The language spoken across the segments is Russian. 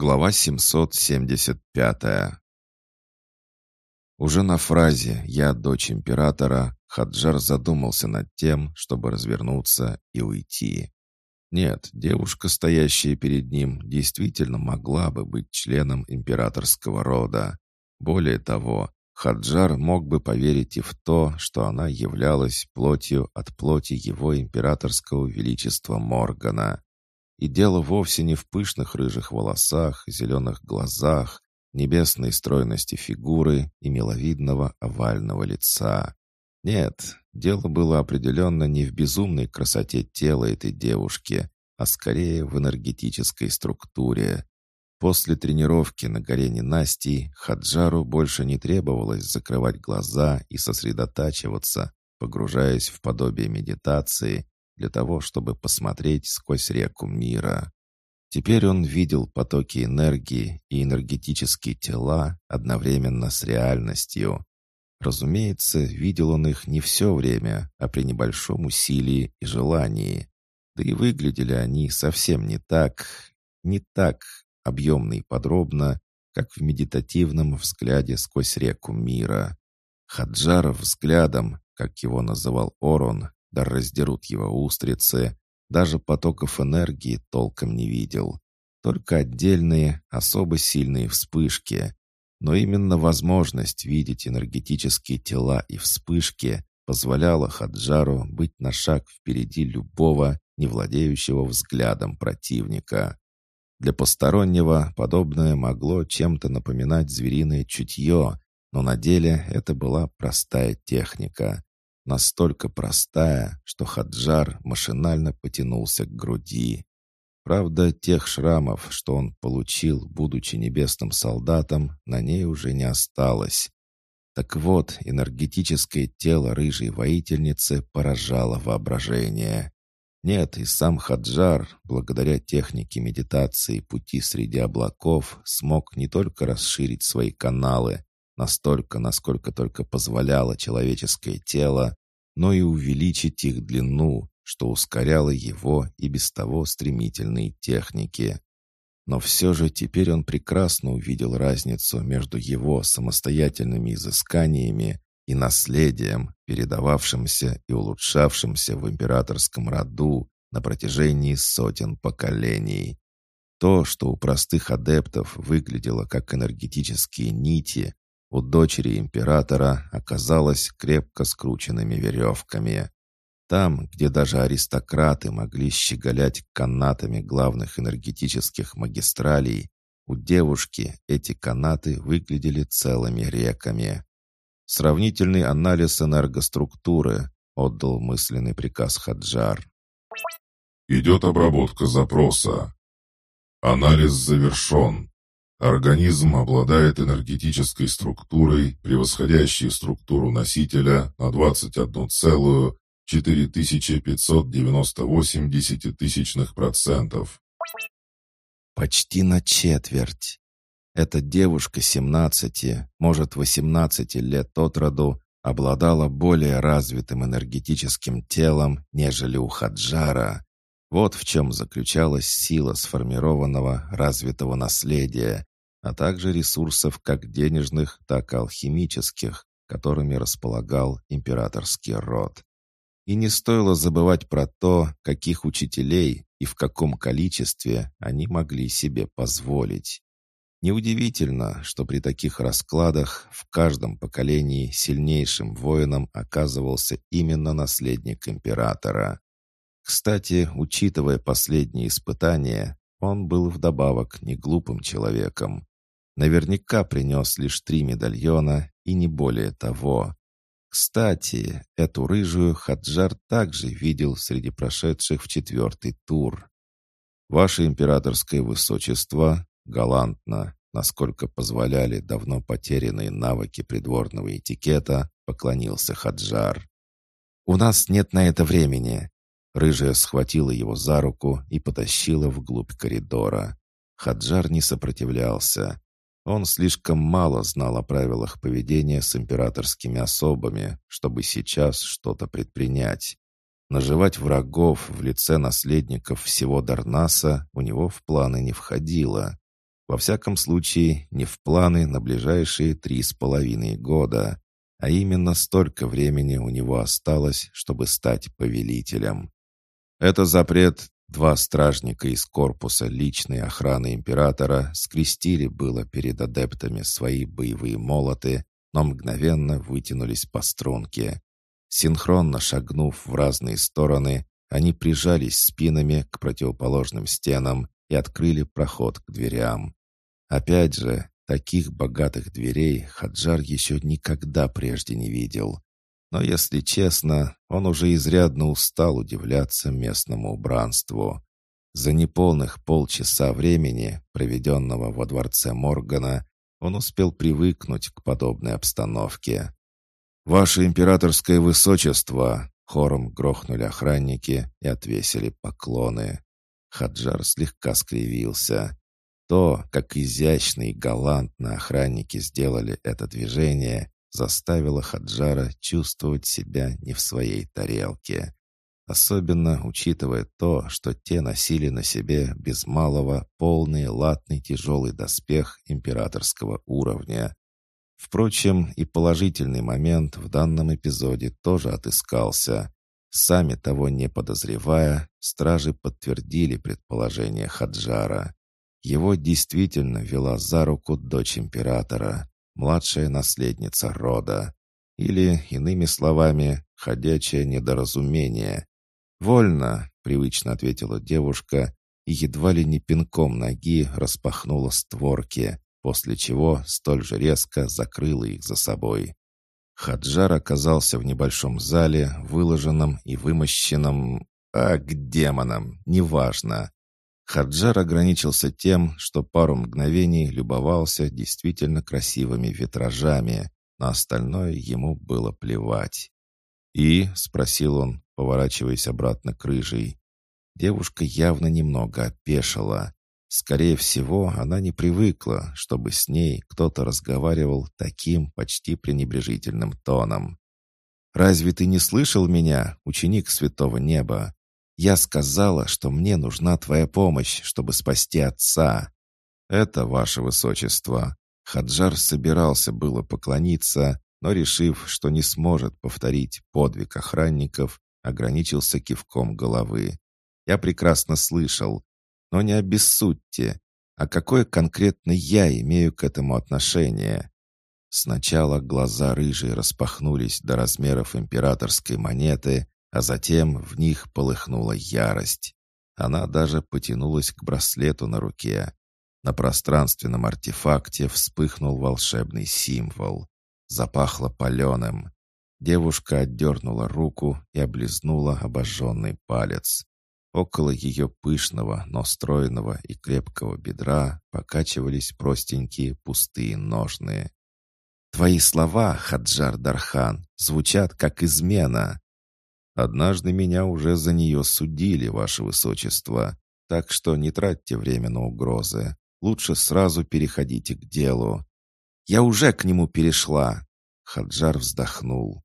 Глава 775 Уже на фразе «Я дочь императора» Хаджар задумался над тем, чтобы развернуться и уйти. Нет, девушка, стоящая перед ним, действительно могла бы быть членом императорского рода. Более того, Хаджар мог бы поверить и в то, что она являлась плотью от плоти его императорского величества Моргана. И дело вовсе не в пышных рыжих волосах, зеленых глазах, небесной стройности фигуры и миловидного овального лица. Нет, дело было определенно не в безумной красоте тела этой девушки, а скорее в энергетической структуре, После тренировки на горе ненастий Хаджару больше не требовалось закрывать глаза и сосредотачиваться, погружаясь в подобие медитации для того, чтобы посмотреть сквозь реку мира. Теперь он видел потоки энергии и энергетические тела одновременно с реальностью. Разумеется, видел он их не все время, а при небольшом усилии и желании. Да и выглядели они совсем не так, не так, объемно и подробно, как в медитативном взгляде сквозь реку мира. Хаджаров взглядом, как его называл Орон, да раздерут его устрицы, даже потоков энергии толком не видел. Только отдельные, особо сильные вспышки. Но именно возможность видеть энергетические тела и вспышки позволяла Хаджару быть на шаг впереди любого, не владеющего взглядом противника. Для постороннего подобное могло чем-то напоминать звериное чутье, но на деле это была простая техника. Настолько простая, что Хаджар машинально потянулся к груди. Правда, тех шрамов, что он получил, будучи небесным солдатом, на ней уже не осталось. Так вот, энергетическое тело рыжей воительницы поражало воображение. Нет, и сам Хаджар, благодаря технике медитации пути среди облаков, смог не только расширить свои каналы, настолько, насколько только позволяло человеческое тело, но и увеличить их длину, что ускоряло его и без того стремительные техники. Но все же теперь он прекрасно увидел разницу между его самостоятельными изысканиями и наследием, передававшимся и улучшавшимся в императорском роду на протяжении сотен поколений. То, что у простых адептов выглядело как энергетические нити, у дочери императора оказалось крепко скрученными веревками. Там, где даже аристократы могли щеголять канатами главных энергетических магистралей, у девушки эти канаты выглядели целыми реками. Сравнительный анализ энергоструктуры, отдал мысленный приказ Хаджар. Идет обработка запроса. Анализ завершен. Организм обладает энергетической структурой, превосходящей структуру носителя на 21,4598 десятитысячных процентов. Почти на четверть. Эта девушка 17, может 18 лет от роду, обладала более развитым энергетическим телом, нежели у Хаджара. Вот в чем заключалась сила сформированного развитого наследия, а также ресурсов как денежных, так и алхимических, которыми располагал императорский род. И не стоило забывать про то, каких учителей и в каком количестве они могли себе позволить. Неудивительно, что при таких раскладах в каждом поколении сильнейшим воином оказывался именно наследник императора. Кстати, учитывая последние испытания, он был вдобавок не глупым человеком. Наверняка принес лишь три медальона и не более того. Кстати, эту рыжую Хаджар также видел среди прошедших в четвертый тур. «Ваше императорское высочество», Галантно, насколько позволяли давно потерянные навыки придворного этикета, поклонился Хаджар. «У нас нет на это времени!» Рыжая схватила его за руку и потащила вглубь коридора. Хаджар не сопротивлялся. Он слишком мало знал о правилах поведения с императорскими особами, чтобы сейчас что-то предпринять. Наживать врагов в лице наследников всего Дарнаса у него в планы не входило. Во всяком случае, не в планы на ближайшие три с половиной года, а именно столько времени у него осталось, чтобы стать повелителем. Это запрет Два стражника из корпуса личной охраны императора скрестили было перед адептами свои боевые молоты, но мгновенно вытянулись по струнке. Синхронно шагнув в разные стороны, они прижались спинами к противоположным стенам и открыли проход к дверям. Опять же, таких богатых дверей Хаджар еще никогда прежде не видел. Но, если честно, он уже изрядно устал удивляться местному убранству. За неполных полчаса времени, проведенного во дворце Моргана, он успел привыкнуть к подобной обстановке. «Ваше императорское высочество!» Хором грохнули охранники и отвесили поклоны. Хаджар слегка скривился. То, как изящно и галантно охранники сделали это движение, заставило Хаджара чувствовать себя не в своей тарелке. Особенно учитывая то, что те носили на себе без малого полный латный тяжелый доспех императорского уровня. Впрочем, и положительный момент в данном эпизоде тоже отыскался. Сами того не подозревая, стражи подтвердили предположение Хаджара. Его действительно вела за руку дочь императора младшая наследница рода. Или, иными словами, ходячее недоразумение. «Вольно», — привычно ответила девушка и едва ли не пинком ноги распахнула створки, после чего столь же резко закрыла их за собой. Хаджар оказался в небольшом зале, выложенном и вымощенном... А, к демонам, неважно. Хаджар ограничился тем, что пару мгновений любовался действительно красивыми витражами, на остальное ему было плевать. «И?» — спросил он, поворачиваясь обратно к рыжей. Девушка явно немного опешила. Скорее всего, она не привыкла, чтобы с ней кто-то разговаривал таким почти пренебрежительным тоном. «Разве ты не слышал меня, ученик Святого Неба? Я сказала, что мне нужна твоя помощь, чтобы спасти отца. Это ваше высочество. Хаджар собирался было поклониться, но, решив, что не сможет повторить подвиг охранников, ограничился кивком головы. Я прекрасно слышал, но не обессудьте. А какое конкретно я имею к этому отношение? Сначала глаза рыжие распахнулись до размеров императорской монеты, а затем в них полыхнула ярость. Она даже потянулась к браслету на руке. На пространственном артефакте вспыхнул волшебный символ. Запахло паленым. Девушка отдернула руку и облизнула обожженный палец. Около ее пышного, но стройного и крепкого бедра покачивались простенькие пустые ножные. «Твои слова, Хаджар Дархан, звучат как измена!» Однажды меня уже за нее судили, ваше высочество, так что не тратьте время на угрозы. Лучше сразу переходите к делу». «Я уже к нему перешла!» Хаджар вздохнул.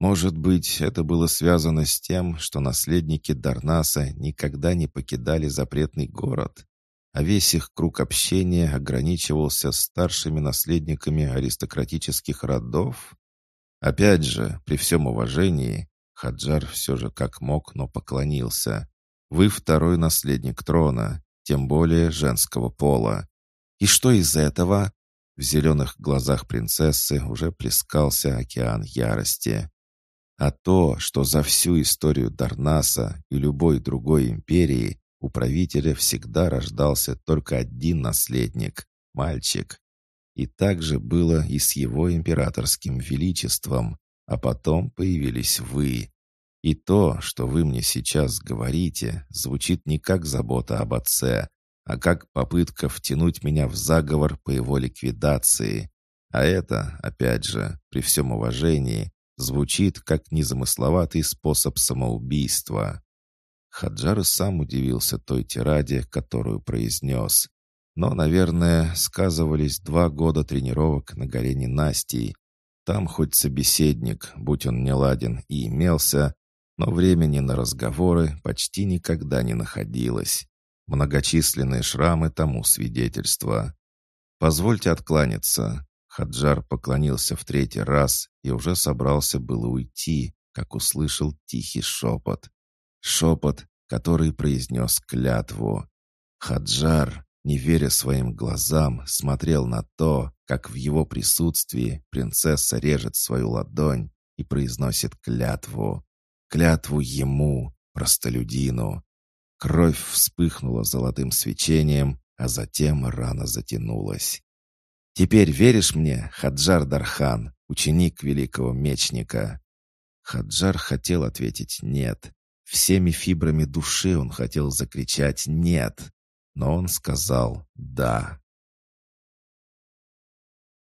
Может быть, это было связано с тем, что наследники Дарнаса никогда не покидали запретный город, а весь их круг общения ограничивался старшими наследниками аристократических родов? Опять же, при всем уважении, Хаджар все же как мог, но поклонился. «Вы второй наследник трона, тем более женского пола. И что из этого?» В зеленых глазах принцессы уже плескался океан ярости. А то, что за всю историю Дарнаса и любой другой империи у правителя всегда рождался только один наследник — мальчик. И так же было и с его императорским величеством, а потом появились вы. И то, что вы мне сейчас говорите, звучит не как забота об отце, а как попытка втянуть меня в заговор по его ликвидации. А это, опять же, при всем уважении, звучит как незамысловатый способ самоубийства. Хаджар сам удивился той тираде, которую произнес. Но, наверное, сказывались два года тренировок на горе ненастий. Там хоть собеседник, будь он неладен, и имелся, но времени на разговоры почти никогда не находилось. Многочисленные шрамы тому свидетельство. «Позвольте откланяться». Хаджар поклонился в третий раз и уже собрался было уйти, как услышал тихий шепот. Шепот, который произнес клятву. Хаджар, не веря своим глазам, смотрел на то, как в его присутствии принцесса режет свою ладонь и произносит клятву. Клятву ему, простолюдину. Кровь вспыхнула золотым свечением, а затем рана затянулась. «Теперь веришь мне, Хаджар Дархан, ученик великого мечника?» Хаджар хотел ответить «нет». Всеми фибрами души он хотел закричать «нет», но он сказал «да».